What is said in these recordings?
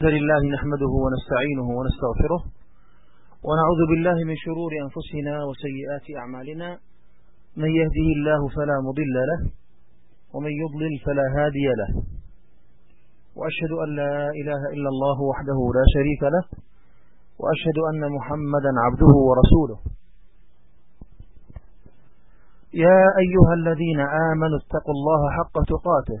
الحمد لله نحمده ونستعينه ونستغفره ونعوذ بالله من شرور أنفسنا وسيئات أعمالنا. من يهده الله فلا مضل له ومن يضلل فلا هادي له. وأشهد أن لا إله إلا الله وحده لا شريك له وأشهد أن محمدا عبده ورسوله. يا أيها الذين آمنوا اتقوا الله حق تقاته.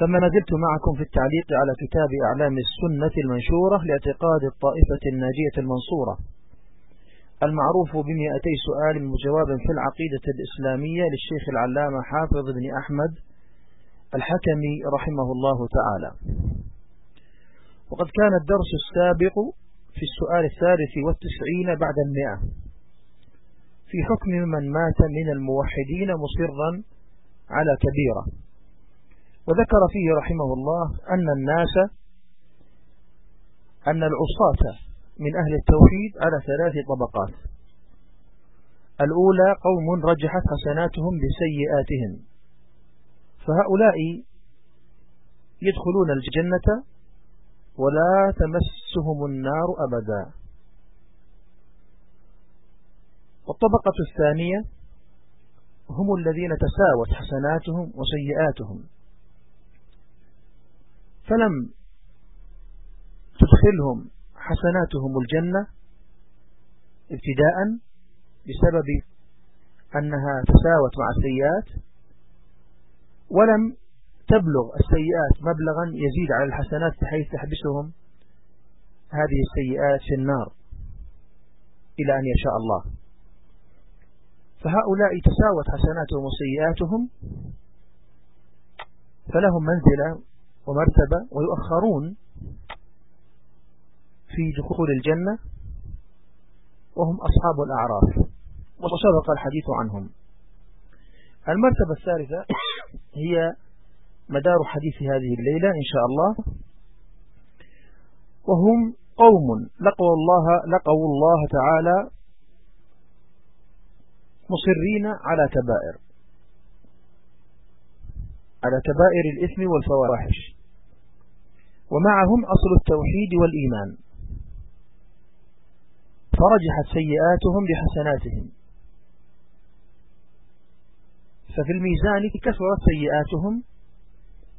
ثم نزلت معكم في التعليق على كتاب أعلام السنة المنشورة لاعتقاد الطائفة الناجية المنصورة. المعروف بمئتي سؤال وجواب في العقيدة الإسلامية للشيخ العلامة حافظ بن أحمد الحكمي رحمه الله تعالى. وقد كان الدرس السابق في السؤال الثالث والتسعين بعد المئة. في حكم من مات من الموحدين مصرا على كبيرة. وذكر فيه رحمه الله أن الناس أن العصاة من أهل التوحيد على ثلاث طبقات. الأولى قوم رجحت حسناتهم بسيئاتهم. فهؤلاء يدخلون الجنة ولا تمسهم النار أبدا. والطبقة الثانية هم الذين تساوت حسناتهم وسيئاتهم. فلم تدخلهم حسناتهم الجنة ابتداء بسبب أنها تساوت مع السيئات ولم تبلغ السيئات مبلغا يزيد على الحسنات بحيث تحبسهم هذه السيئات في النار إلى أن يشاء الله. فهؤلاء تساوت حسناتهم وسيئاتهم فلهم منزلة ومرتبة ويؤخرون في دخول الجنة وهم أصحاب الأعراف. وسبق الحديث عنهم. المرتبة الثالثة هي مدار حديث هذه الليلة إن شاء الله. وهم قوم لقوا الله, لقوا الله تعالى مصرين على كبائر. على كبائر الإثم والفواحش. ومعهم أصل التوحيد والإيمان. فرجحت سيئاتهم بحسناتهم. ففي الميزان كثرت سيئاتهم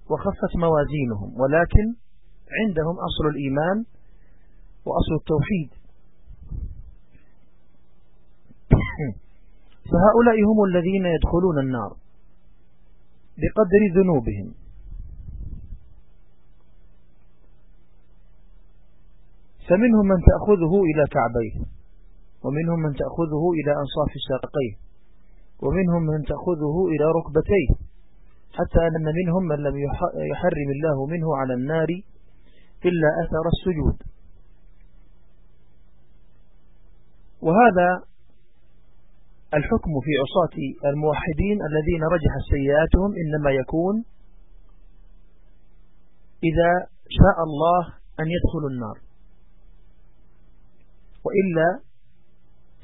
وخفت موازينهم ولكن عندهم أصل الإيمان وأصل التوحيد. فهؤلاء هم الذين يدخلون النار بقدر ذنوبهم. فمنهم من تأخذه إلى كعبيه ومنهم من تأخذه إلى أنصاف ساقيه ومنهم من تأخذه إلى ركبتيه حتى أن منهم من لم يحرم الله منه على النار إلا أثر السجود. وهذا الحكم في عصاة الموحدين الذين رجح سيئاتهم إنما يكون إذا شاء الله أن يدخلوا النار. وإلا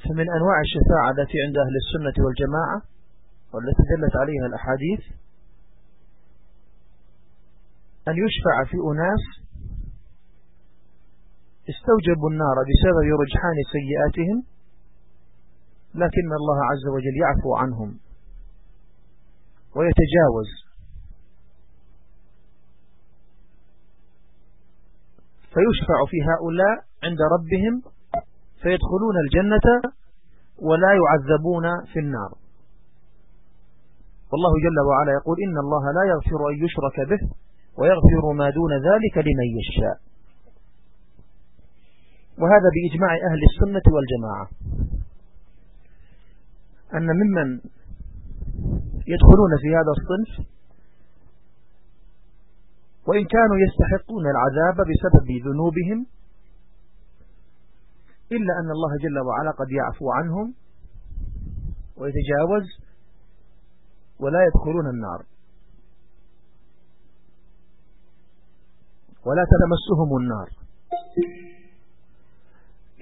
فمن أنواع الشفاعة التي عند أهل السنة والجماعة والتي دلت عليها الأحاديث أن يشفع في أناس استوجبوا النار بسبب رجحان سيئاتهم لكن الله عز وجل يعفو عنهم ويتجاوز. فيشفع في هؤلاء عند ربهم فيدخلون الجنة ولا يعذبون في النار. والله جل وعلا يقول إن الله لا يغفر أن يشرك به ويغفر ما دون ذلك لمن يشاء. وهذا بإجماع أهل السنة والجماعة. أن ممن يدخلون في هذا الصنف وإن كانوا يستحقون العذاب بسبب ذنوبهم إلا أن الله جل وعلا قد يعفو عنهم ويتجاوز ولا يدخلون النار. ولا تلمسهم النار.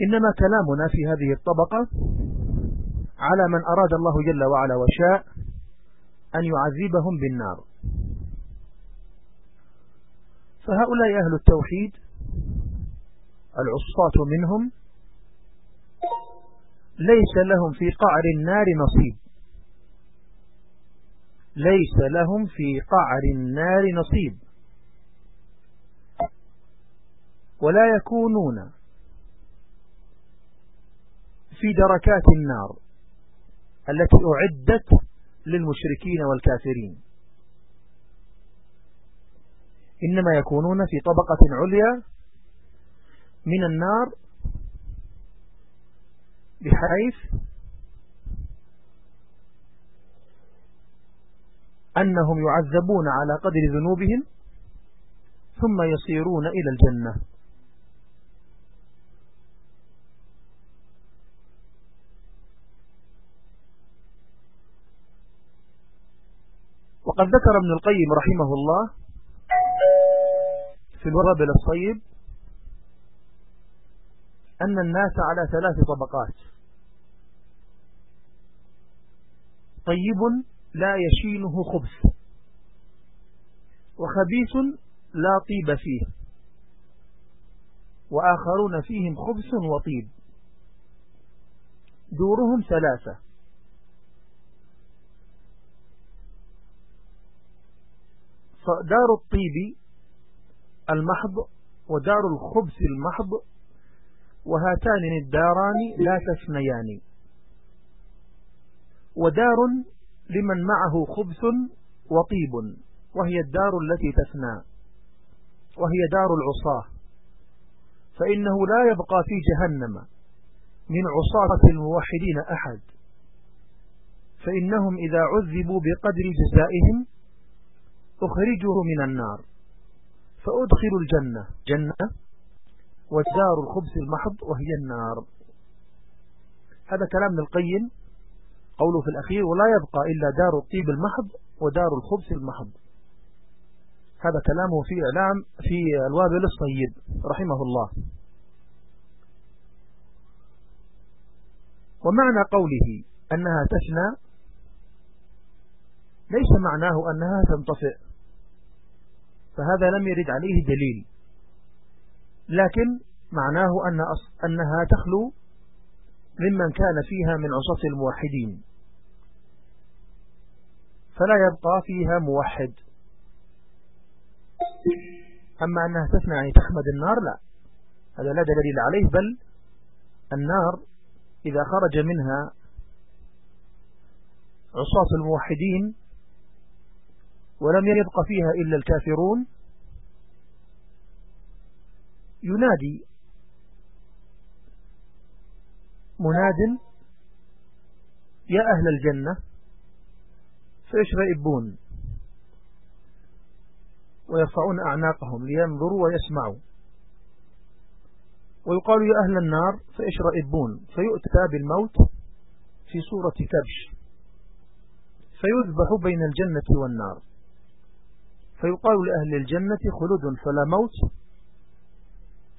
إنما كلامنا في هذه الطبقة على من أراد الله جل وعلا وشاء أن يعذبهم بالنار. فهؤلاء أهل التوحيد العصاة منهم ليس لهم في قعر النار نصيب. ليس لهم في قعر النار نصيب. ولا يكونون في دركات النار التي أعدت للمشركين والكافرين. إنما يكونون في طبقة عليا من النار بحيث أنهم يعذبون على قدر ذنوبهم ثم يصيرون إلى الجنة. وقد ذكر ابن القيم رحمه الله في الوابل الصيب أن الناس على ثلاث طبقات. طيب لا يشينه خبث. وخبيث لا طيب فيه. وآخرون فيهم خبث وطيب. دورهم ثلاثة. فدار الطيب المحض ودار الخبث المحض. وهاتان الداران لا تثنيان. ودار لمن معه خبث وطيب وهي الدار التي تثنى وهي دار العصاة. فإنه لا يبقى في جهنم من عصاة الموحدين أحد. فإنهم إذا عذبوا بقدر جزائهم أخرجوا من النار فأدخلوا الجنة. جنة ودار الخبث المحض وهي النار. هذا كلام القيم. قوله في الأخير ولا يبقى إلا دار الطيب المحض ودار الخبث المحض. هذا كلامه في إعلام في الوابل الصيب رحمه الله. ومعنى قوله أنها تفنى ليس معناه أنها تنطفئ فهذا لم يرد عليه دليل. لكن معناه أن أنها تخلو ممن كان فيها من عصاة الموحدين. فلا يبقى فيها موحد. أما أنها تثنى يعني تحمد النار لا. هذا لا دليل عليه بل النار إذا خرج منها عصاة الموحدين ولم يبق فيها إلا الكافرون ينادي مناد يا أهل الجنة فيشرئبون ويرفعون أعناقهم لينظروا ويسمعوا. ويقال يا أهل النار فيشرئبون فيؤتى بالموت في صورة كبش. فيذبح بين الجنة والنار. فيقال لأهل الجنة خلود فلا موت.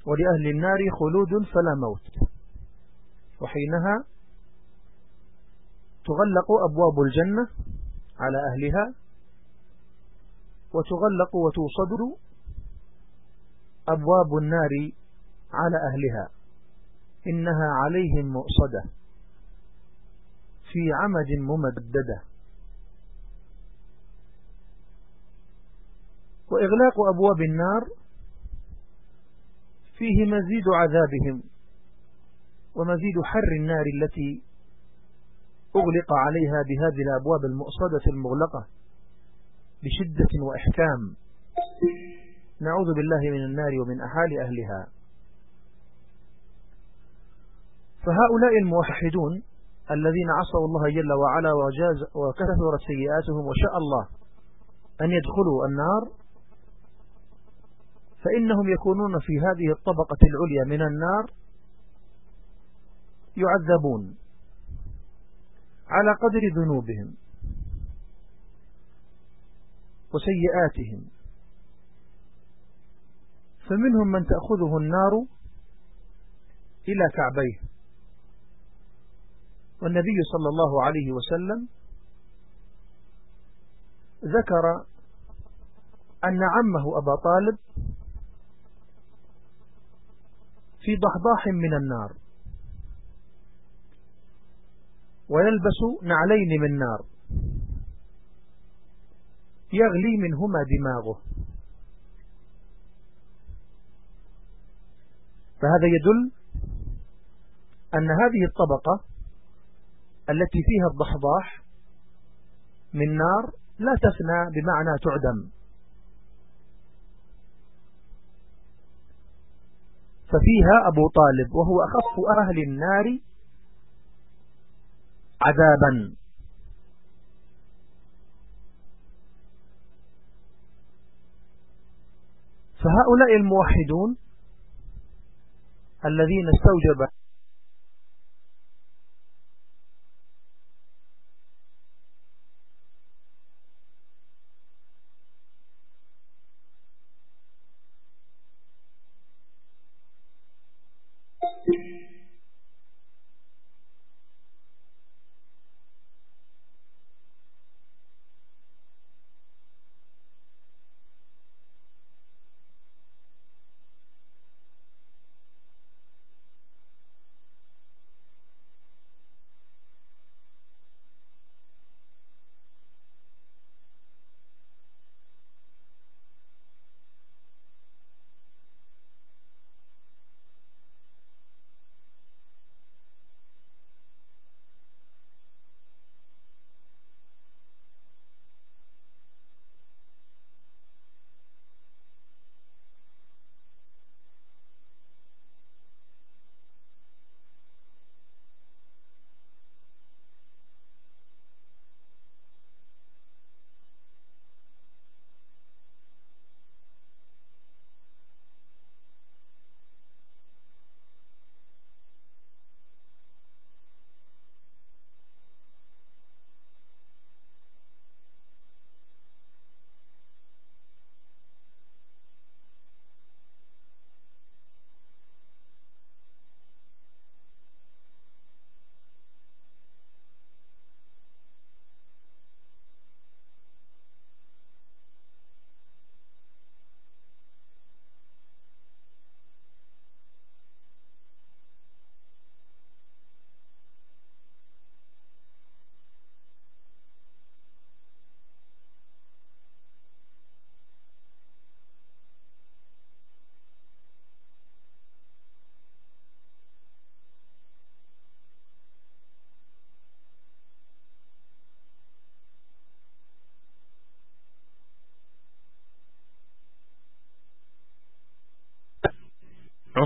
ولأهل النار خلود فلا موت. وحينها تغلق أبواب الجنة على أهلها وتغلق وتوصد أبواب النار على أهلها. إنها عليهم مؤصدة في عمد ممددة. وإغلاق أبواب النار فيه مزيد عذابهم. ومزيد حر النار التي أغلق عليها بهذه الأبواب المؤصدة المغلقة بشدة وإحكام. نعوذ بالله من النار ومن أحال أهلها. فهؤلاء الموحدون الذين عصوا الله جل وعلا وجاز وكثرت سيئاتهم وشاء الله أن يدخلوا النار فإنهم يكونون في هذه الطبقة العليا من النار يعذبون على قدر ذنوبهم وسيئاتهم. فمنهم من تأخذه النار إلى كعبيه. والنبي صلى الله عليه وسلم ذكر أن عمه أبا طالب في ضحضاح من النار. ويلبس نعلين من نار. يغلي منهما دماغه. فهذا يدل أن هذه الطبقة التي فيها الضحضاح من نار لا تفنى بمعنى تعدم. ففيها أبو طالب وهو أخف أهل النار عذابا. فهؤلاء الموحدون الذين استوجب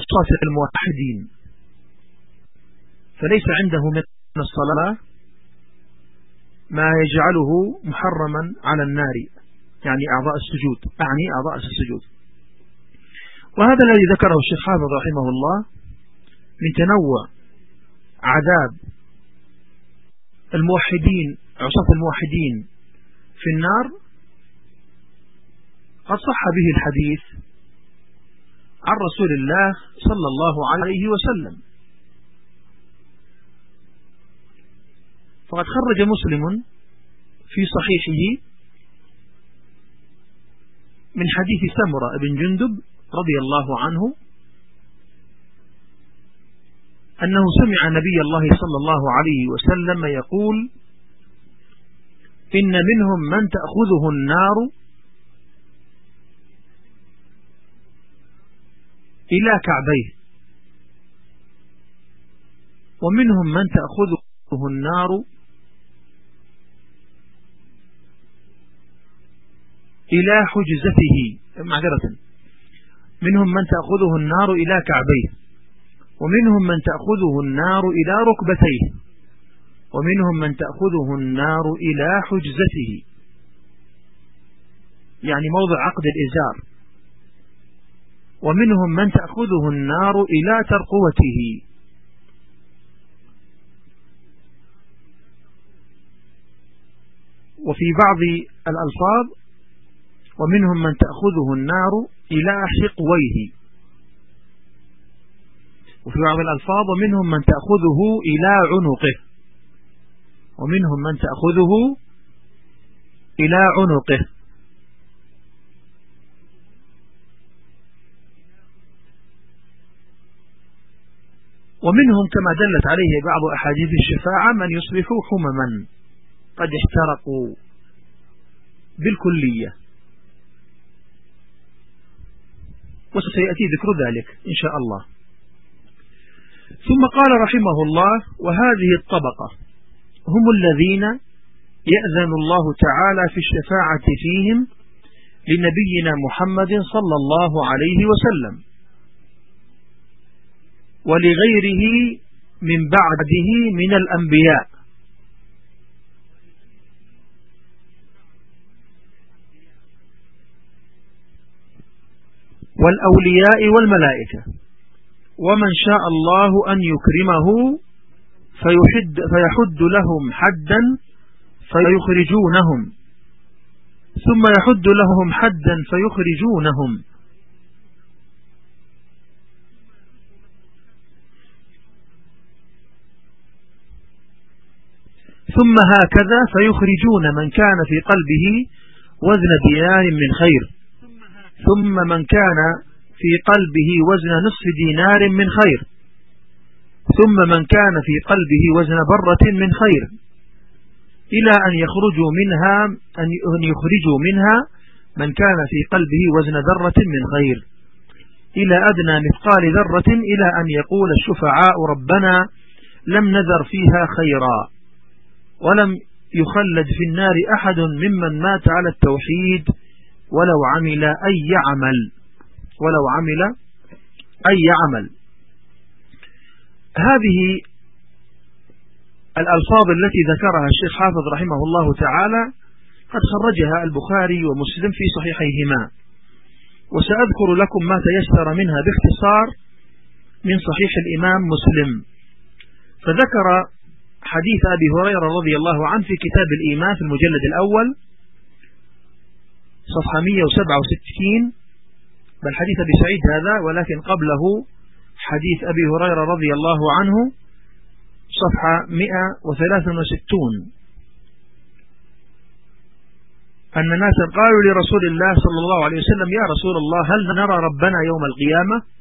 عصاة الموحدين. فليس عنده من الصلاة ما يجعله محرما على النار يعني أعضاء السجود أعني أعضاء السجود. وهذا الذي ذكره الشيخ حافظ رحمه الله من تنوع عذاب الموحدين عصاة الموحدين في النار. قد صح به الحديث عن رسول الله صلى الله عليه وسلم. فقد خرج مسلم في صحيحه من حديث سمرة بن جندب رضي الله عنه أنه سمع نبي الله صلى الله عليه وسلم يقول إن منهم من تأخذه النار إلى كعبيه. ومنهم من تأخذه النار إلى حجزته معذرة. منهم من تأخذه النار إلى كعبيه. ومنهم من تأخذه النار إلى ركبتيه. ومنهم من تأخذه النار إلى حجزته. يعني موضع عقد الإزار. ومنهم من تأخذه النار إلى ترقوته. وفي بعض الألفاظ ومنهم من تأخذه النار إلى حقويه. وفي بعض الألفاظ ومنهم من تأخذه إلى عنقه. ومنهم من تأخذه إلى عنقه. ومنهم كما دلت عليه بعض أحاديث الشفاعة من يصبح حمما. قد احترقوا بالكلية. وسيأتي ذكر ذلك إن شاء الله. ثم قال رحمه الله وهذه الطبقة هم الذين يأذن الله تعالى في الشفاعة فيهم لنبينا محمد صلى الله عليه وسلم. ولغيره من بعده من الأنبياء. والأولياء والملائكة. ومن شاء الله أن يكرمه فيحد, فيحد لهم حدا فيخرجونهم. ثم يحد لهم حدا فيخرجونهم. ثم هكذا فيخرجون من كان في قلبه وزن دينار من خير. ثم من كان في قلبه وزن نصف دينار من خير. ثم من كان في قلبه وزن برة من خير. إلى أن يخرجوا منها أن يخرجوا منها من كان في قلبه وزن ذرة من خير. إلى أدنى مثقال ذرة إلى أن يقول الشفعاء ربنا لم نذر فيها خيرا. ولم يخلد في النار أحد ممن مات على التوحيد ولو عمل أي عمل ولو عمل أي عمل هذه الألفاظ التي ذكرها الشيخ حافظ رحمه الله تعالى قد خرجها البخاري ومسلم في صحيحيهما. وسأذكر لكم ما تيسر منها باختصار من صحيح الإمام مسلم. فذكر حديث أبي هريرة رضي الله عنه في كتاب الإيمان في المجلد الأول صفحة 167 بل حديث أبي سعيد هذا ولكن قبله حديث أبي هريرة رضي الله عنه صفحة 163 أن ناسا قالوا لرسول الله صلى الله عليه وسلم يا رسول الله هل نرى ربنا يوم القيامة؟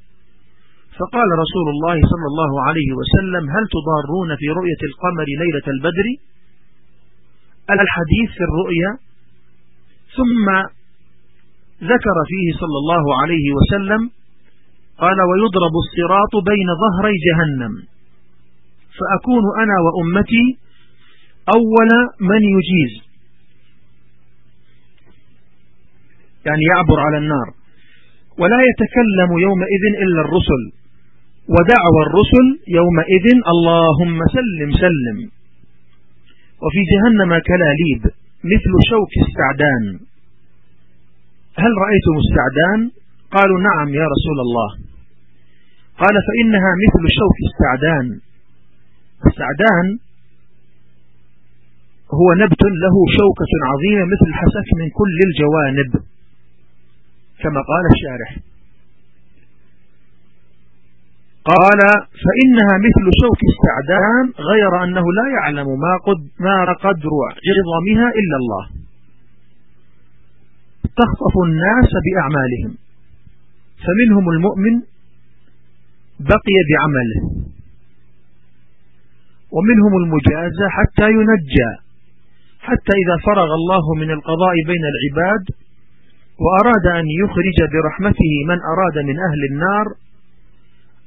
فقال رسول الله صلى الله عليه وسلم هل تضارون في رؤية القمر ليلة البدر؟ الحديث في الرؤيا. ثم ذكر فيه صلى الله عليه وسلم قال ويضرب الصراط بين ظهري جهنم. فأكون أنا وأمتي أول من يجيز. يعني يعبر على النار. ولا يتكلم يومئذ إلا الرسل. ودعوى الرسل يومئذ اللهم سلم سلم. وفي جهنم كلاليب مثل شوك السعدان. هل رأيتم السعدان؟ قالوا نعم يا رسول الله. قال فإنها مثل شوك السعدان. السعدان هو نبت له شوكة عظيمة مثل الحسك من كل الجوانب كما قال الشارح. قال فإنها مثل شوك السعدان غير أنه لا يعلم ما, قد ما قدر عظمها إلا الله. تخطف الناس بأعمالهم فمنهم المؤمن بقي بعمله ومنهم المجازى حتى ينجى حتى إذا فرغ الله من القضاء بين العباد وأراد أن يخرج برحمته من أراد من أهل النار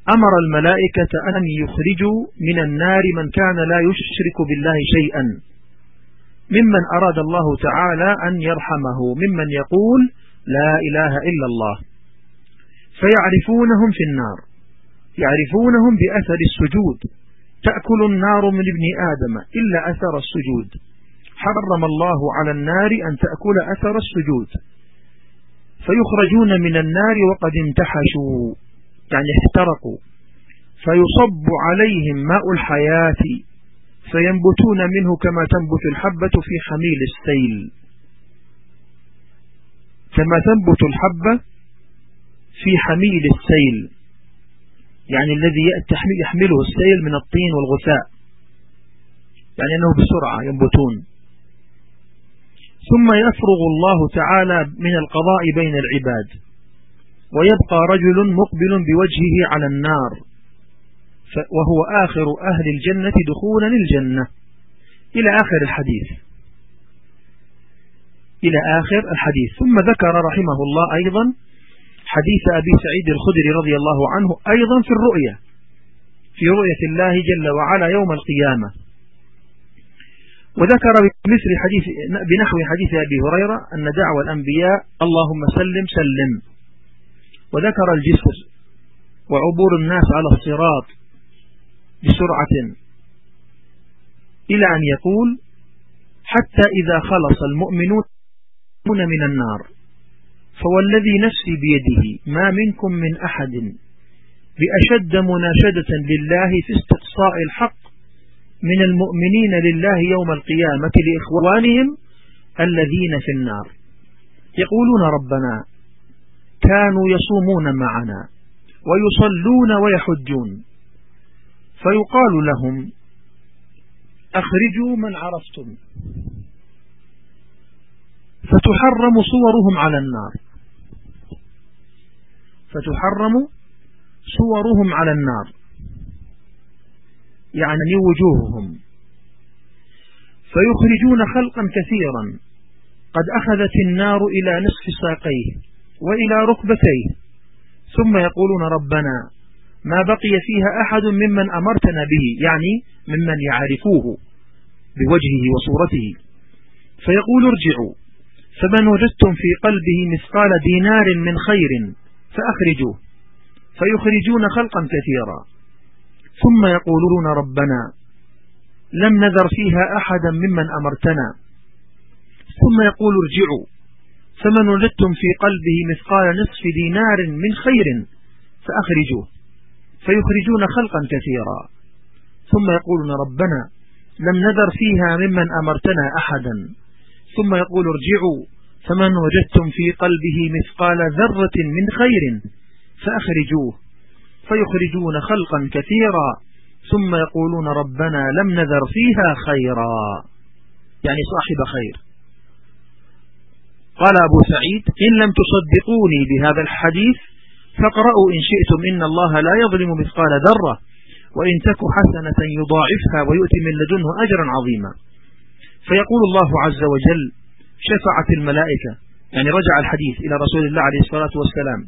أمر الملائكة أن يخرجوا من النار من كان لا يشرك بالله شيئا. ممن أراد الله تعالى أن يرحمه. ممن يقول لا إله إلا الله. فيعرفونهم في النار. يعرفونهم بأثر السجود. تأكل النار من ابن آدم إلا أثر السجود. حرم الله على النار أن تأكل أثر السجود. فيخرجون من النار وقد انتحشوا. يعني احترقوا. فيصب عليهم ماء الحياة فينبتون منه كما تنبت الحبة في حميل السيل. كما تنبت الحبة في حميل السيل. يعني الذي يحمله السيل من الطين والغثاء. يعني أنه بسرعة ينبتون. ثم يفرغ الله تعالى من القضاء بين العباد. ويبقى رجل مقبل بوجهه على النار. وهو آخر أهل الجنة دخولا الجنة. إلى آخر الحديث. إلى آخر الحديث. ثم ذكر رحمه الله أيضا حديث أبي سعيد الخدري رضي الله عنه أيضا في الرؤية. في رؤية الله جل وعلا يوم القيامة. وذكر بمثل حديث بنحو حديث أبي هريرة أن دعوة الأنبياء اللهم سلم سلم. وذكر الجسر وعبور الناس على الصراط بسرعة إلى أن يقول حتى إذا خلص المؤمنون من النار فوالذي نفسي بيده ما منكم من أحد بأشد مناشدة لله في استقصاء الحق من المؤمنين لله يوم القيامة لإخوانهم الذين في النار. يقولون ربنا كانوا يصومون معنا ويصلون ويحجون. فيقال لهم أخرجوا من عرفتم. فتحرم صورهم على النار. فتحرم صورهم على النار. يعني وجوههم. فيخرجون خلقا كثيرا. قد أخذت النار إلى نصف ساقيه. وإلى ركبتيه. ثم يقولون ربنا ما بقي فيها أحد ممن أمرتنا به يعني ممن يعرفوه بوجهه وصورته. فيقول ارجعوا. فمن وجدتم في قلبه مثقال دينار من خير فأخرجوه. فيخرجون خلقا كثيرا. ثم يقولون ربنا لم نذر فيها أحدا ممن أمرتنا. ثم يقول ارجعوا. فمن وجدتم في قلبه مثقال نصف دينار من خير فأخرجوه. فيخرجون خلقا كثيرا. ثم يقولون ربنا لم نذر فيها ممن أمرتنا أحدا. ثم يقول ارجعوا فمن وجدتم في قلبه مثقال ذرة من خير فأخرجوه. فيخرجون خلقا كثيرا. ثم يقولون ربنا لم نذر فيها خيرا. يعني صاحب خير. قال أبو سعيد إن لم تصدقوني بهذا الحديث فاقرأوا إن شئتم إن الله لا يظلم مثقال ذرة وإن تك حسنة يضاعفها ويؤتي من لدنه أجرا عظيما. فيقول الله عز وجل شفعت الملائكة يعني رجع الحديث إلى رسول الله عليه الصلاة والسلام.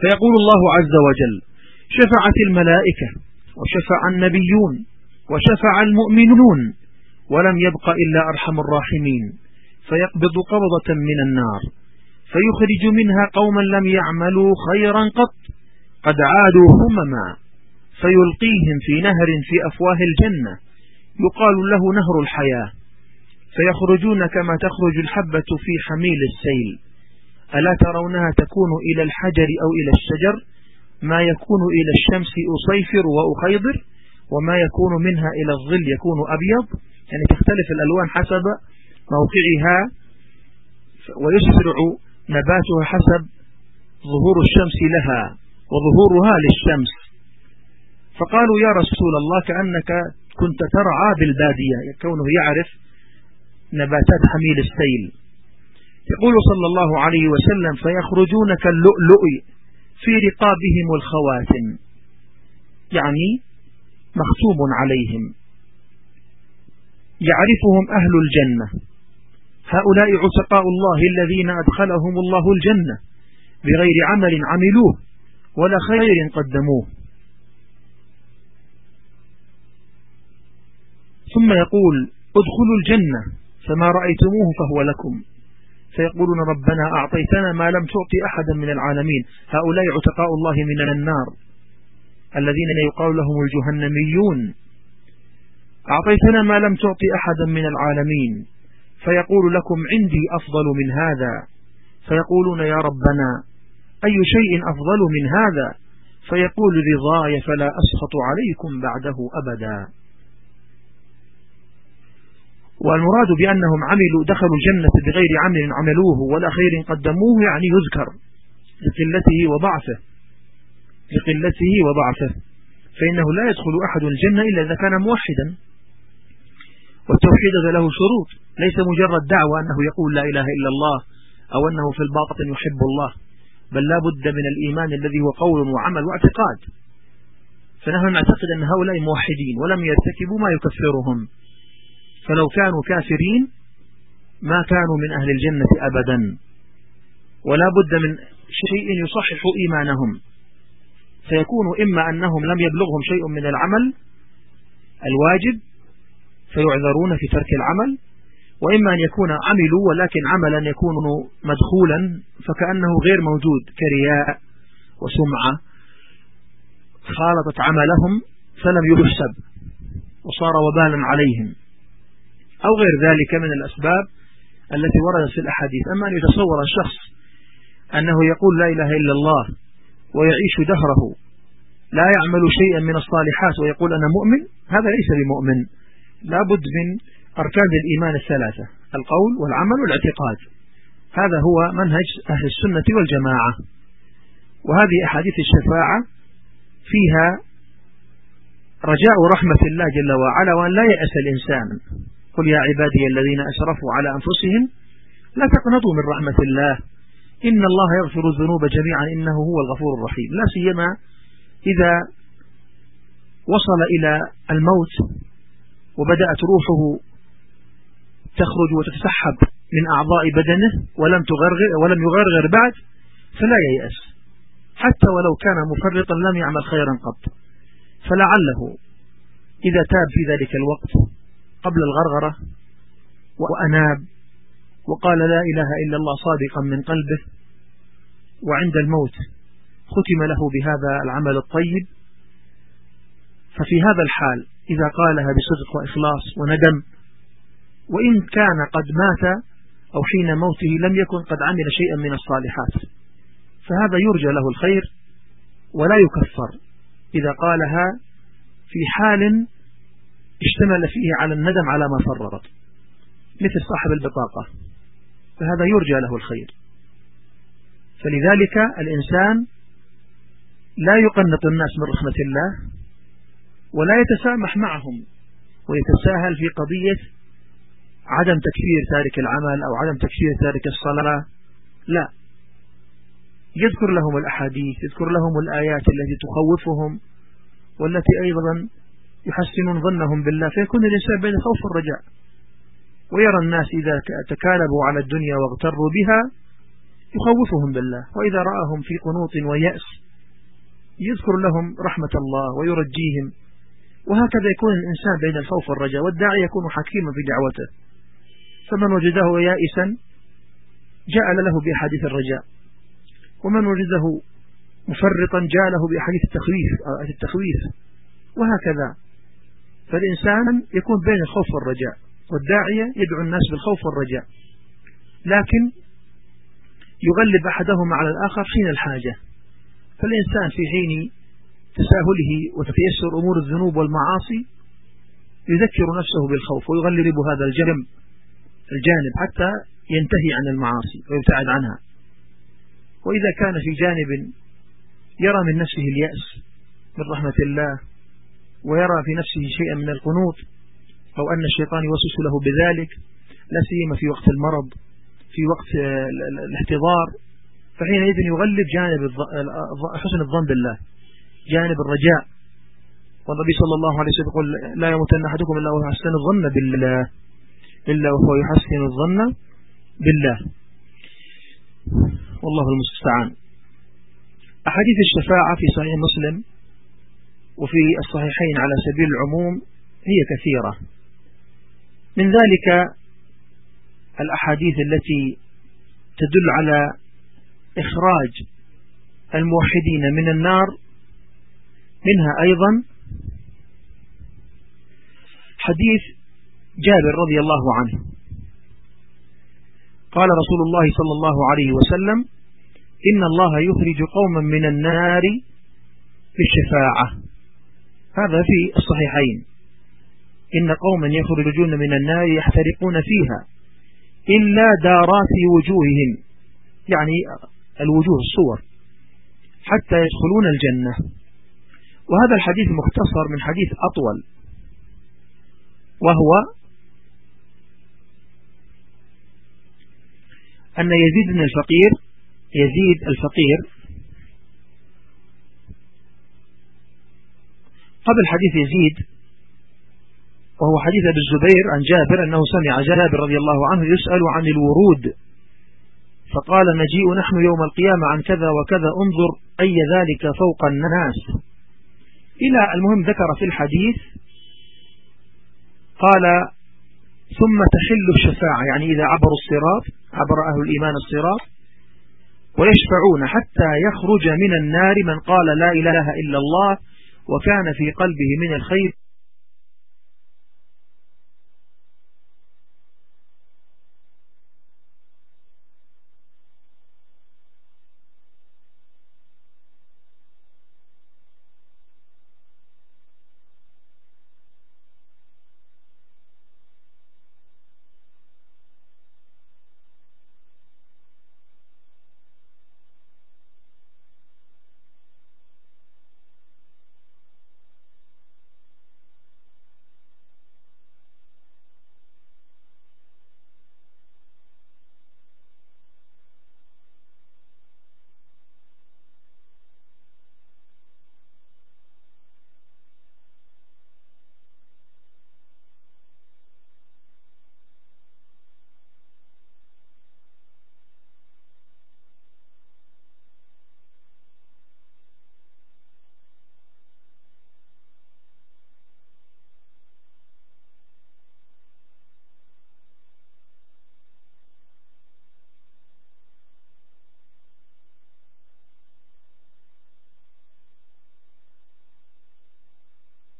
فيقول الله عز وجل شفعت الملائكة وشفع النبيون وشفع المؤمنون ولم يبق إلا أرحم الراحمين. فيقبض قبضة من النار فيخرج منها قوما لم يعملوا خيرا قط قد عادوا همما فيلقيهم في نهر في أفواه الجنة يقال له نهر الحياة فيخرجون كما تخرج الحبة في حميل السيل. ألا ترونها تكون إلى الحجر أو إلى الشجر؟ ما يكون إلى الشمس أصيفر وأخيضر وما يكون منها إلى الظل يكون أبيض؟ يعني تختلف الألوان حسب موقعها ويسرع نباتها حسب ظهور الشمس لها وظهورها للشمس. فقالوا يا رسول الله كأنك كنت ترعى بالبادية كونه يعرف نباتات حميل السيل. يقول صلى الله عليه وسلم فيخرجون كاللؤلؤ في رقابهم الخواتم. يعني مختوم عليهم. يعرفهم أهل الجنة. هؤلاء عتقاء الله الذين أدخلهم الله الجنة بغير عمل عملوه ولا خير قدموه. ثم يقول ادخلوا الجنة فما رأيتموه فهو لكم. فيقولون ربنا أعطيتنا ما لم تعطي أحدا من العالمين. هؤلاء عتقاء الله من النار الذين يقال لهم الجهنميون. أعطيتنا ما لم تعطي أحدا من العالمين. فيقول لكم عندي أفضل من هذا. فيقولون يا ربنا أي شيء أفضل من هذا؟ فيقول رضاي فلا أسخط عليكم بعده أبدا. والمراد بأنهم عملوا دخلوا الجنة بغير عمل عملوه ولا خير قدموه يعني يذكر لقلته وضعفه لقلته وضعفه. فإنه لا يدخل أحد الجنة إلا إذا كان موحدا. والتوحيد له شروط. ليس مجرد دعوة أنه يقول لا إله إلا الله أو أنه في الباطن يحب الله بل لا بد من الإيمان الذي هو قول وعمل واعتقاد. فنحن نعتقد أن هؤلاء موحدين ولم يرتكبوا ما يكفرهم. فلو كانوا كافرين ما كانوا من أهل الجنة أبدا. ولا بد من شيء يصحح إيمانهم. فيكون إما أنهم لم يبلغهم شيء من العمل الواجب فيعذرون في ترك العمل وإما أن يكون عملوا ولكن عملا يكون مدخولا فكأنه غير موجود كرياء وسمعة. خالطت عملهم فلم يحسب وصار وبالا عليهم. أو غير ذلك من الأسباب التي وردت في الأحاديث. أما أن يتصور الشخص أنه يقول لا إله إلا الله ويعيش دهره لا يعمل شيئا من الصالحات ويقول أنا مؤمن هذا ليس بمؤمن. لا بد من أركان الإيمان الثلاثة القول والعمل والاعتقاد. هذا هو منهج أهل السنة والجماعة. وهذه أحاديث الشفاعة فيها رجاء رحمة الله جل وعلا وأن لا يأس الإنسان. قل يا عبادي الذين أسرفوا على أنفسهم لا تقنطوا من رحمة الله. إن الله يغفر الذنوب جميعا إنه هو الغفور الرحيم. لا سيما إذا وصل إلى الموت وبدأت روحه تخرج وتتسحب من أعضاء بدنه ولم تغرغر ولم يغرغر بعد فلا ييأس. حتى ولو كان مفرطا لم يعمل خيرا قط. فلعله إذا تاب في ذلك الوقت قبل الغرغرة وأناب وقال لا إله إلا الله صادقا من قلبه وعند الموت ختم له بهذا العمل الطيب. ففي هذا الحال إذا قالها بصدق وإخلاص وندم وإن كان قد مات أو حين موته لم يكن قد عمل شيئا من الصالحات فهذا يرجى له الخير ولا يكفر. إذا قالها في حال اشتمل فيه على الندم على ما فرط مثل صاحب البطاقة فهذا يرجى له الخير. فلذلك الإنسان لا يقنط الناس من رحمة الله ولا يتسامح معهم ويتساهل في قضية عدم تكفير تارك العمل أو عدم تكفير تارك الصلاة. لا. يذكر لهم الأحاديث يذكر لهم الآيات التي تخوفهم والتي أيضا يحسنون ظنهم بالله. فيكون الإنسان بين الخوف والرجاء ويرى الناس إذا تكالبوا على الدنيا واغتروا بها يخوفهم بالله. وإذا رآهم في قنوط ويأس يذكر لهم رحمة الله ويرجيهم وهكذا يكون الإنسان بين الخوف والرجاء والداعي يكون حكيما في دعوته. فمن وجده يائسا جاء له بأحاديث الرجاء. ومن وجده مفرطا جاء له بأحاديث التخويف التخويف. وهكذا. فالإنسان يكون بين الخوف والرجاء والداعية يدعو الناس بالخوف والرجاء. لكن يغلب أحدهما على الآخر حين الحاجة. فالإنسان في حين تساهله وتتيسر أمور الذنوب والمعاصي يذكر نفسه بالخوف ويغلب هذا الجنب الجانب حتى ينتهي عن المعاصي ويبتعد عنها. وإذا كان في جانب يرى من نفسه اليأس من رحمة الله ويرى في نفسه شيئا من القنوط أو أن الشيطان يوسوس له بذلك لا سيما في وقت المرض في وقت الاحتضار فحينئذ يغلب جانب حسن الظن بالله. جانب الرجاء. والنبي صلى الله عليه وسلم يقول لا يموتن أحدكم إلا وهو يحسن الظن بالله. إلا وهو يحسن الظن بالله. والله المستعان. أحاديث الشفاعة في صحيح مسلم وفي الصحيحين على سبيل العموم هي كثيرة. من ذلك الأحاديث التي تدل على إخراج الموحدين من النار منها أيضا حديث جابر رضي الله عنه. قال رسول الله صلى الله عليه وسلم إن الله يخرج قوما من النار بالشفاعة. هذا في الصحيحين. إن قوما يخرجون من النار يحترقون فيها إلا دارات وجوههم يعني الوجوه الصور حتى يدخلون الجنة. وهذا الحديث مختصر من حديث أطول وهو أن يزيد بن الفقير يزيد الفقير قبل حديث يزيد وهو حديث أبي الزبير عن جابر أنه سمع جابر رضي الله عنه يسأل عن الورود فقال نجيء نحن يوم القيامة عن كذا وكذا انظر أي ذلك فوق الناس. إلى المهم ذكر في الحديث قال ثم تحل الشفاعة. يعني إذا عبروا الصراط عبر أهل الإيمان الصراط ويشفعون حتى يخرج من النار من قال لا إله إلا الله وكان في قلبه من الخير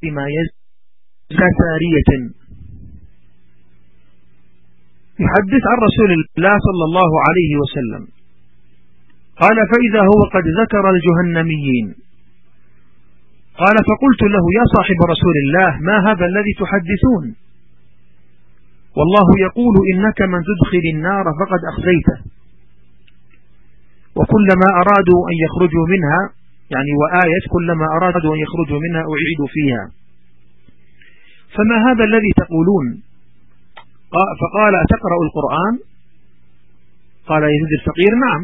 بما يزكى سارية يحدث عن رسول الله صلى الله عليه وسلم. قال فإذا هو قد ذكر الجهنميين. قال فقلت له يا صاحب رسول الله ما هذا الذي تحدثون؟ والله يقول إنك من تدخل النار فقد أخزيته. وكلما أرادوا أن يخرجوا منها يعني وآية كلما أرادوا أن يخرجوا منها أعيدوا فيها. فما هذا الذي تقولون؟ فقال أتقرأ القرآن؟ قال يزيد الفقير نعم.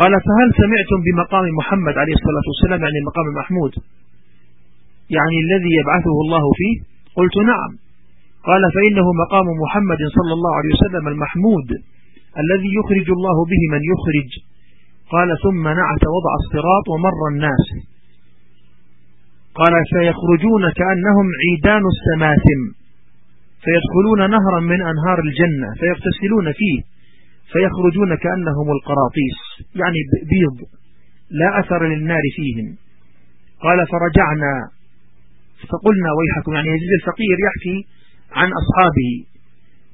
قال فهل سمعتم بمقام محمد عليه الصلاة والسلام يعني المقام المحمود يعني الذي يبعثه الله فيه؟ قلت نعم. قال فإنه مقام محمد صلى الله عليه وسلم المحمود الذي يخرج الله به من يخرج. قال ثم نعت وضع الصراط ومر الناس. قال فيخرجون كأنهم عيدان السماثم. فيدخلون نهرا من أنهار الجنة. فيغتسلون فيه. فيخرجون كأنهم القراطيس. يعني بيض. لا أثر للنار فيهم. قال فرجعنا. فقلنا ويحكم. يعني يزيد الفقير يحكي عن أصحابه.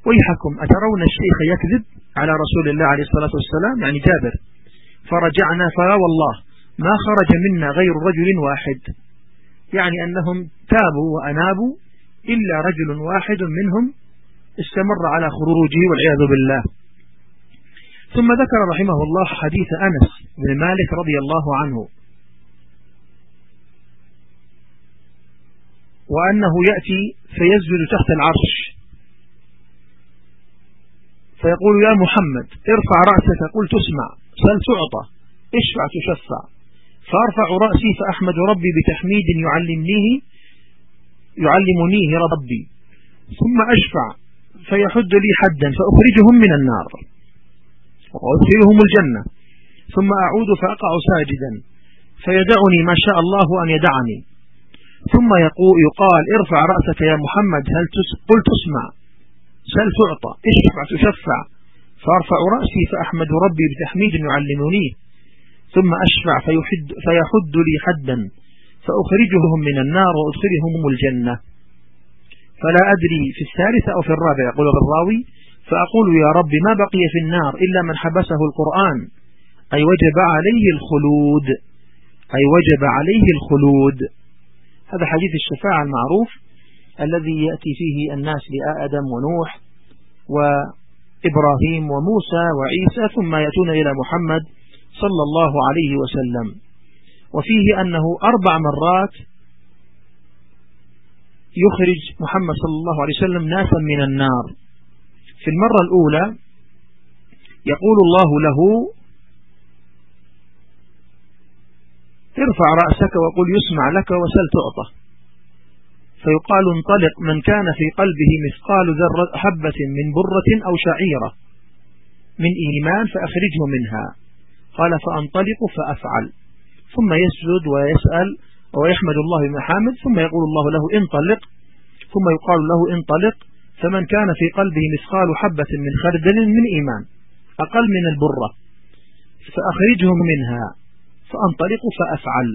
ويحكم. أترون الشيخ يكذب على رسول الله عليه الصلاة والسلام؟ يعني جابر. فرجعنا فلا والله ما خرج منا غير رجل واحد. يعني أنهم تابوا وأنابوا إلا رجل واحد منهم استمر على خروجه والعياذ بالله. ثم ذكر رحمه الله حديث أنس بن مالك رضي الله عنه وأنه يأتي فيسجد تحت العرش. فيقول يا محمد ارفع رأسك قلت اسمع سل تعطى اشفع تشفع. فأرفع رأسي فأحمد ربي بتحميد يعلمنيه يعلمنيه ربي. ثم أشفع فيحد لي حدا فأخرجهم من النار. وأدخلهم الجنة. ثم أعود فأقع ساجدا. فيدعني ما شاء الله أن يدعني. ثم يقال ارفع رأسك يا محمد هل قل تسمع. سل تعطى اشفع تشفع. فارفع رأسي فأحمد ربي بتحميد يعلمنيه ثم أشفع فيحد, فيحد لي حدا فأخرجهم من النار وأدخلهم الجنة. فلا أدري في الثالثة أو في الرابع يقول الراوي. فأقول يا رب ما بقي في النار إلا من حبسه القرآن. أي وجب عليه الخلود. أي وجب عليه الخلود. هذا حديث الشفاعة المعروف الذي يأتي فيه الناس لآدم ونوح وإبراهيم وموسى وعيسى ثم يأتون إلى محمد صلى الله عليه وسلم. وفيه أنه أربع مرات يخرج محمد صلى الله عليه وسلم ناسا من النار. في المرة الأولى يقول الله له ارفع رأسك وقل يسمع لك وسل تعطى. فيقال انطلق من كان في قلبه مثقال ذرة حبة من برة أو شعيرة من إيمان فأخرجه منها. قال فأنطلق فأفعل. ثم يسجد ويسأل ويحمد الله بمحامد ثم يقول الله له انطلق. ثم يقال له انطلق. فمن كان في قلبه مثقال حبة من خردل من إيمان أقل من البرة فأخرجهم منها. فأنطلق فأفعل.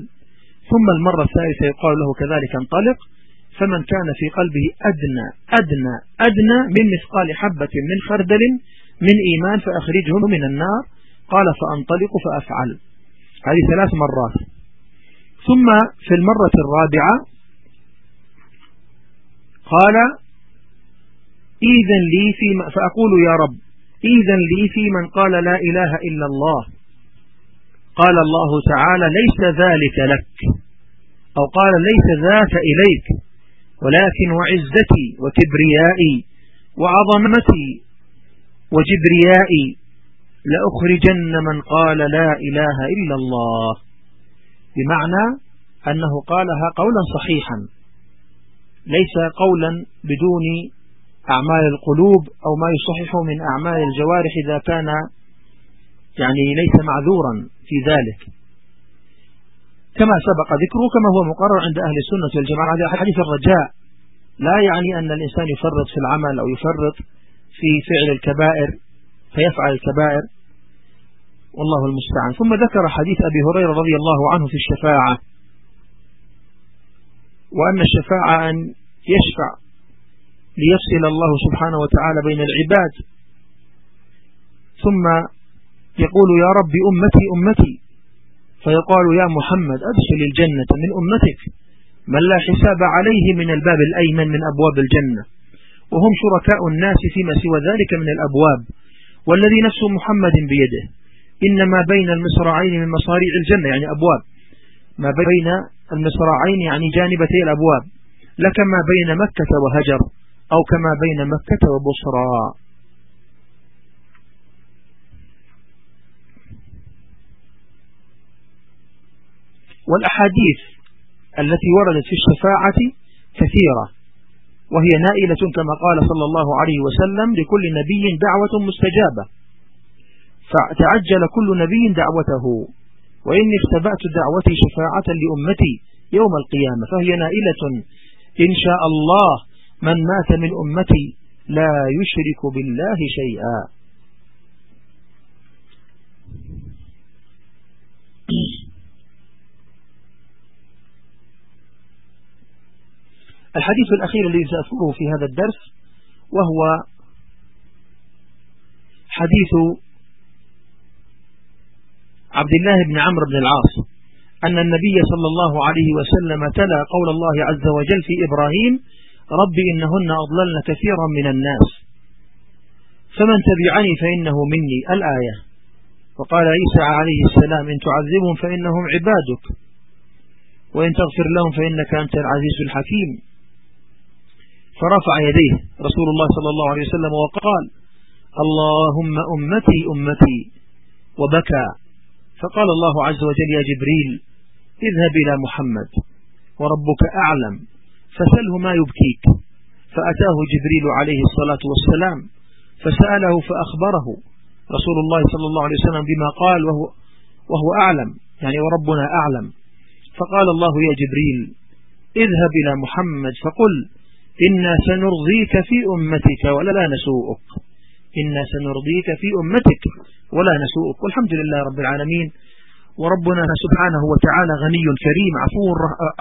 ثم المرة الثالثة يقال له كذلك انطلق. فمن كان في قلبه أدنى أدنى أدنى من مثقال حبة من خردل من إيمان فأخرجهم من النار. قال فأنطلق فأفعل. هذه ثلاث مرات. ثم في المرة الرابعة قال إذن لي في فأقول يا رب إذن لي في من قال لا إله إلا الله. قال الله تعالى ليس ذلك لك. أو قال ليس ذاك إليك. ولكن وعزتي وكبريائي وعظمتي وجبريائي لأخرجن من قال لا إله إلا الله. بمعنى أنه قالها قولا صحيحا ليس قولا بدون أعمال القلوب أو ما يصحح من أعمال الجوارح إذا كان يعني ليس معذورا في ذلك. كما سبق ذكره كما هو مقرر عند أهل السنة والجماعة. هذا حديث الرجاء. لا يعني أن الإنسان يفرط في العمل أو يفرط في فعل الكبائر فيفعل الكبائر. والله المستعان. ثم ذكر حديث أبي هريرة رضي الله عنه في الشفاعة. وأن الشفاعة أن يشفع ليفصل الله سبحانه وتعالى بين العباد. ثم يقول يا رب أمتي أمتي. فيقال يا محمد أدخل الجنة من أمتك من لا حساب عليه من الباب الأيمن من أبواب الجنة وهم شركاء الناس فيما سوى ذلك من الأبواب والذي نفس محمد بيده إنما بين المصراعين من مصاريع الجنة يعني أبواب ما بين المصراعين يعني جانبتي الأبواب لكما بين مكة وهجر أو كما بين مكة وبصرى والأحاديث التي وردت في الشفاعة كثيرة وهي نائلة كما قال صلى الله عليه وسلم لكل نبي دعوة مستجابة. فتعجل كل نبي دعوته وإني اختبأت دعوتي شفاعة لأمتي يوم القيامة. فهي نائلة إن شاء الله من مات من أمتي لا يشرك بالله شيئا. الحديث الأخير الذي سأذكره في هذا الدرس وهو حديث عبد الله بن عمرو بن العاص أن النبي صلى الله عليه وسلم تلا قول الله عز وجل في إبراهيم رب إنهن أضللن كثيرا من الناس فمن تبعني فإنه مني الآية. وقال عيسى عليه السلام إن تعذبهم فإنهم عبادك وإن تغفر لهم فإنك أنت العزيز الحكيم. فرفع يديه رسول الله صلى الله عليه وسلم وقال اللهم أمتي أمتي. وبكى. فقال الله عز وجل يا جبريل اذهب إلى محمد وربك أعلم فسله ما يبكيك. فأتاه جبريل عليه الصلاة والسلام فسأله فأخبره. رسول الله صلى الله عليه وسلم بما قال وهو, وهو أعلم يعني وربنا أعلم. فقال الله يا جبريل اذهب إلى محمد. فقل إنا سنرضيك في أمتك ولا لا نسوءك. إنا سنرضيك في أمتك ولا نسوءك. والحمد لله رب العالمين. وربنا سبحانه وتعالى غني كريم عفو,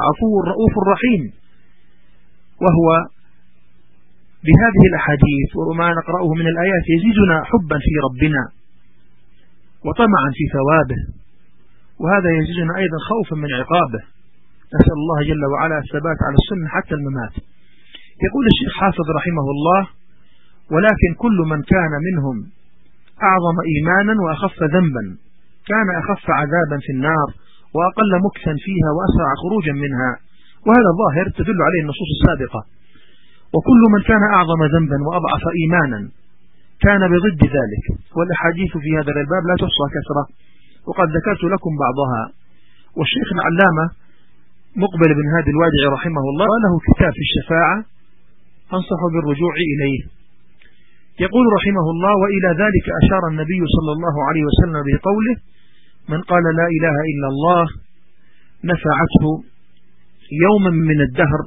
عفو رؤوف رحيم وهو بهذه الأحاديث وما نقرأه من الآيات يزيدنا حبا في ربنا وطمعا في ثوابه. وهذا يزيدنا أيضا خوفا من عقابه. نسأل الله جل وعلا الثبات على السنة حتى الممات. يقول الشيخ حافظ رحمه الله ولكن كل من كان منهم أعظم إيمانا وأخف ذنبا كان أخف عذابا في النار وأقل مكثا فيها وأسرع خروجا منها. وهذا ظاهر تدل عليه النصوص السابقة. وكل من كان أعظم ذنبا وأضعف إيمانا كان بضد ذلك. والأحاديث في هذا الباب لا تحصى كثرة. وقد ذكرت لكم بعضها. والشيخ العلامة مقبل بن هادي الوادع رحمه الله له كتاب في الشفاعة أنصح بالرجوع إليه. يقول رحمه الله وإلى ذلك أشار النبي صلى الله عليه وسلم بقوله من قال لا إله إلا الله نفعته يوما من الدهر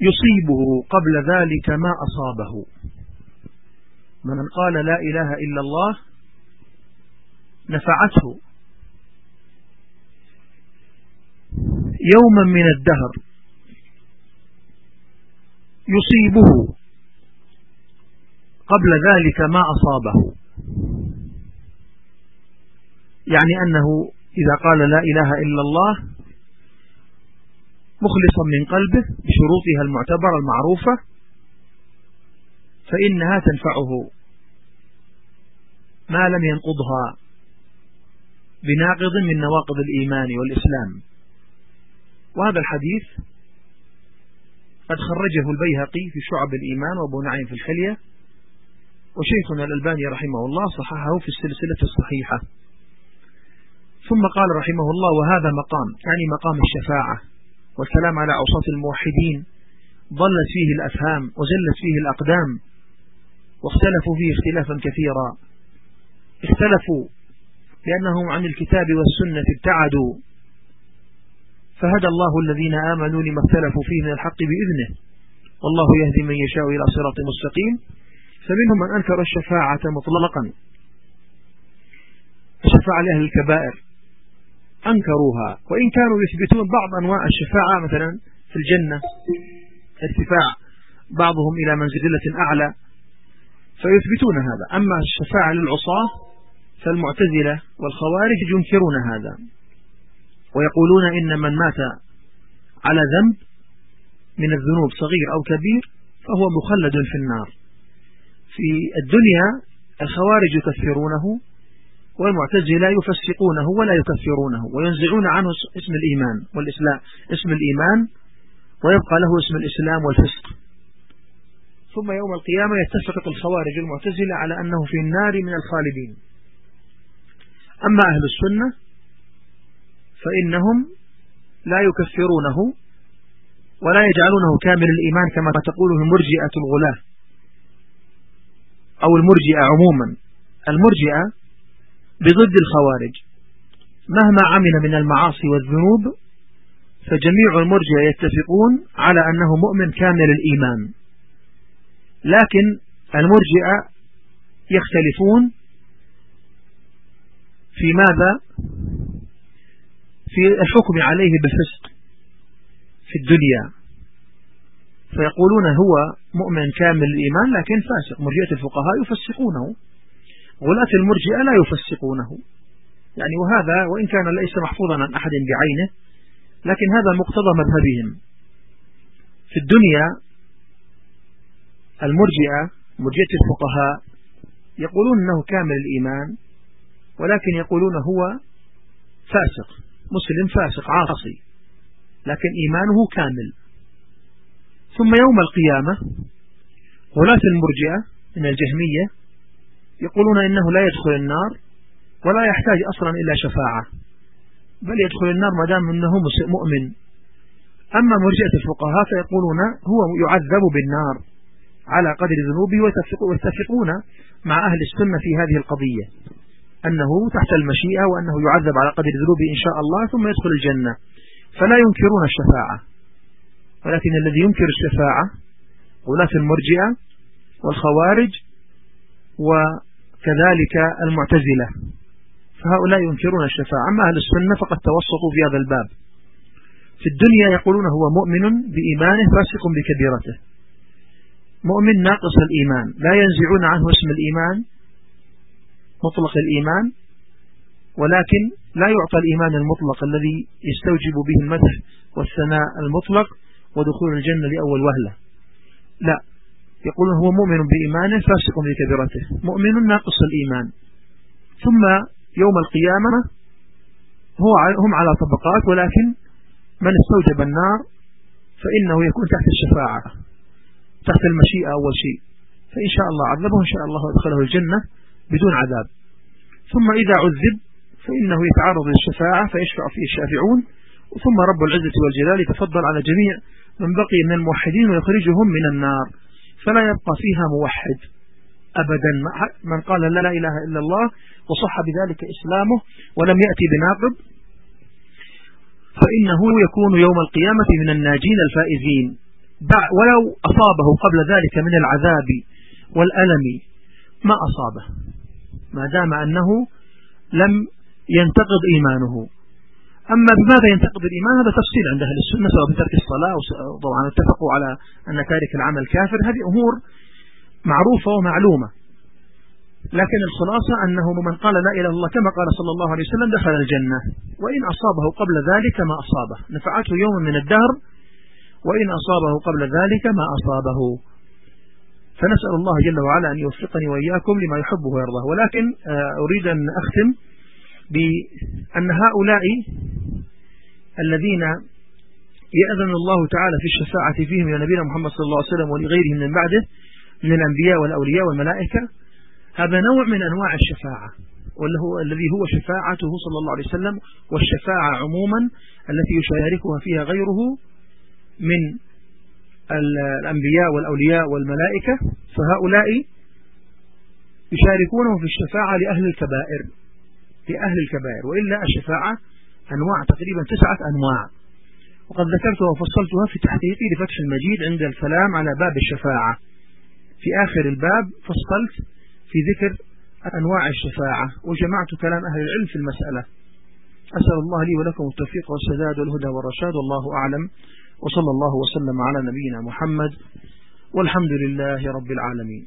يصيبه قبل ذلك ما أصابه. من قال لا إله إلا الله نفعته يوما من الدهر يصيبه. قبل ذلك ما أصابه. يعني أنه إذا قال لا إله إلا الله مخلصا من قلبه بشروطها المعتبرة المعروفة فإنها تنفعه. ما لم ينقضها بناقض من نواقض الإيمان والإسلام. وهذا الحديث قد خرجه البيهقي في شعب الإيمان وأبو نعيم في الحلية وشيخنا الألباني رحمه الله صححه في السلسلة الصحيحة. ثم قال رحمه الله وهذا مقام يعني مقام الشفاعة والكلام على أوساط الموحدين ضلت فيه الأفهام وزلت فيه الأقدام واختلفوا فيه اختلافا كثيرا. اختلفوا لأنهم عن الكتاب والسنة ابتعدوا فهدى الله الذين آمنوا لما اختلفوا فيه من الحق بإذنه. والله يهدي من يشاء إلى صراط مستقيم. فمنهم من أنكر الشفاعة مطلقا. الشفاعة لأهل الكبائر. أنكروها. وإن كانوا يثبتون بعض أنواع الشفاعة مثلا في الجنة ارتفاع. بعضهم إلى منزلة أعلى. فيثبتون هذا. أما الشفاعة للعصاة فالمعتزلة والخوارج ينكرون هذا. ويقولون إن من مات على ذنب من الذنوب صغير أو كبير فهو مخلد في النار. في الدنيا الخوارج يكفرونه والمعتزلة يفسقونه ولا يكفرونه وينزعون عنه اسم الإيمان والإسلام اسم الإيمان ويبقى له اسم الإسلام والفسق. ثم يوم القيامة يتفق الخوارج المعتزلة على أنه في النار من الخالدين. أما أهل السنة فإنهم لا يكفرونه ولا يجعلونه كامل الإيمان كما تقوله المرجئة الغلاة أو المرجئة عموما. المرجئة بضد الخوارج. مهما عمل من المعاصي والذنوب فجميع المرجئة يتفقون على أنه مؤمن كامل الإيمان. لكن المرجئة يختلفون في ماذا؟ في الحكم عليه بالفسق في الدنيا. فيقولون هو مؤمن كامل الإيمان لكن فاسق. مرجئة الفقهاء يفسقونه. غلاة المرجئة لا يفسقونه. يعني وهذا وإن كان ليس محفوظا عن أحد بعينه لكن هذا مقتضى مذهبهم. في الدنيا المرجئة مرجئة الفقهاء يقولون أنه كامل الإيمان ولكن يقولون هو فاسق. مسلم فاسق عاصي. لكن إيمانه كامل. ثم يوم القيامة غلاة المرجئة من الجهمية يقولون إنه لا يدخل النار ولا يحتاج أصلا إلى شفاعة. بل يدخل النار ما دام أنه مؤمن. أما مرجئة الفقهاء فيقولون هو يعذب بالنار على قدر ذنوبه ويتفقون مع أهل السنة في هذه القضية. أنه تحت المشيئة وأنه يعذب على قدر ذنوبه إن شاء الله ثم يدخل الجنة. فلا ينكرون الشفاعة. ولكن الذي ينكر الشفاعة ولاة المرجئة والخوارج وكذلك المعتزلة. فهؤلاء ينكرون الشفاعة. أما أهل السنة فقد توسطوا في هذا الباب. في الدنيا يقولون هو مؤمن بإيمانه فاسق بكبيرته. مؤمن ناقص الإيمان. لا ينزعون عنه اسم الإيمان. مطلق الإيمان ولكن لا يعطى الإيمان المطلق الذي يستوجب به المدح والثناء المطلق ودخول الجنة لأول وهلة. لا يقولون هو مؤمن بإيمانه فاسق بكبيرته مؤمن ناقص الإيمان. ثم يوم القيامة هو هم على طبقات ولكن من استوجب النار فإنه يكون تحت الشفاعة تحت المشيئة أول شيء. فإن شاء الله عذبه إن شاء الله أدخله الجنة. بدون عذاب. ثم إذا عذب فإنه يتعرض للشفاعة فيشفع فيه الشافعون. ثم رب العزة والجلال يتفضل على جميع من بقي من الموحدين ويخرجهم من النار. فلا يبقى فيها موحد أبدا. من قال لا, لا إله إلا الله وصح بذلك إسلامه ولم يأتي بناقض فإنه يكون يوم القيامة من الناجين الفائزين. ولو أصابه قبل ذلك من العذاب والألم ما أصابه؟ ما دام أنه لم ينتقض إيمانه. أما بماذا ينتقض الإيمان؟ هذا تفصيل عند أهل السنة سواء بترك الصلاة طبعا اتفقوا على أن تارك العمل كافر. هذه أمور معروفة ومعلومة. لكن الخلاصة أنه من قال لا إله إلا الله كما قال صلى الله عليه وسلم دخل الجنة. وإن أصابه قبل ذلك ما أصابه. نفعته يوم من الدهر. وإن أصابه قبل ذلك ما أصابه. فنسأل الله جل وعلا أن يوفقني وإياكم لما يحبه ويرضاه. ولكن آه، أريد أن أختم بأن هؤلاء الذين يأذن الله تعالى في الشفاعة فيهم إلى نبينا محمد صلى الله عليه وسلم ولغيرهم من بعده من الأنبياء والأولياء والملائكة هذا نوع من أنواع الشفاعة هو الذي هو شفاعته صلى الله عليه وسلم والشفاعة عموما التي يشاركها فيها غيره من الأنبياء والأولياء والملائكة فهؤلاء يشاركونه في الشفاعة لأهل الكبائر لأهل الكبائر وإلا الشفاعة أنواع تقريبا تسعة أنواع. وقد ذكرتها وفصلتها في تحقيقي لفتح المجيد عند الكلام على باب الشفاعة. في آخر الباب فصلت في ذكر أنواع الشفاعة وجمعت كلام أهل العلم في المسألة. أسأل الله لي ولكم التوفيق والسداد والهدى والرشاد والله أعلم. وصلى الله وسلم على نبينا محمد والحمد لله رب العالمين.